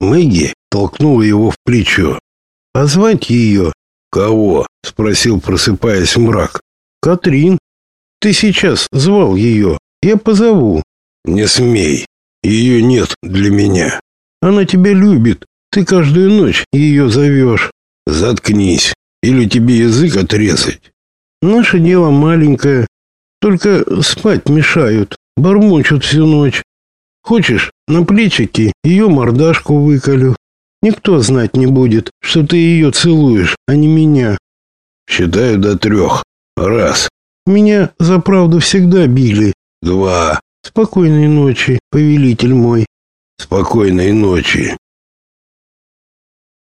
Мэгги толкнула его в плечо. «Позвать ее?» «Кого?» — спросил, просыпаясь мрак. «Катрин. Ты сейчас звал ее. Я позову». «Не смей. Ее нет для меня». «Она тебя любит. Ты каждую ночь ее зовешь». «Заткнись. Или тебе язык отрезать?» «Наше дело маленькое. Только спать мешают. Бормочут всю ночь. Хочешь, на плечики ее мордашку выколю. Никто знать не будет, что ты ее целуешь, а не меня. Считаю до трех. Раз. Меня за правду всегда били. Два. Спокойной ночи, повелитель мой. Спокойной ночи.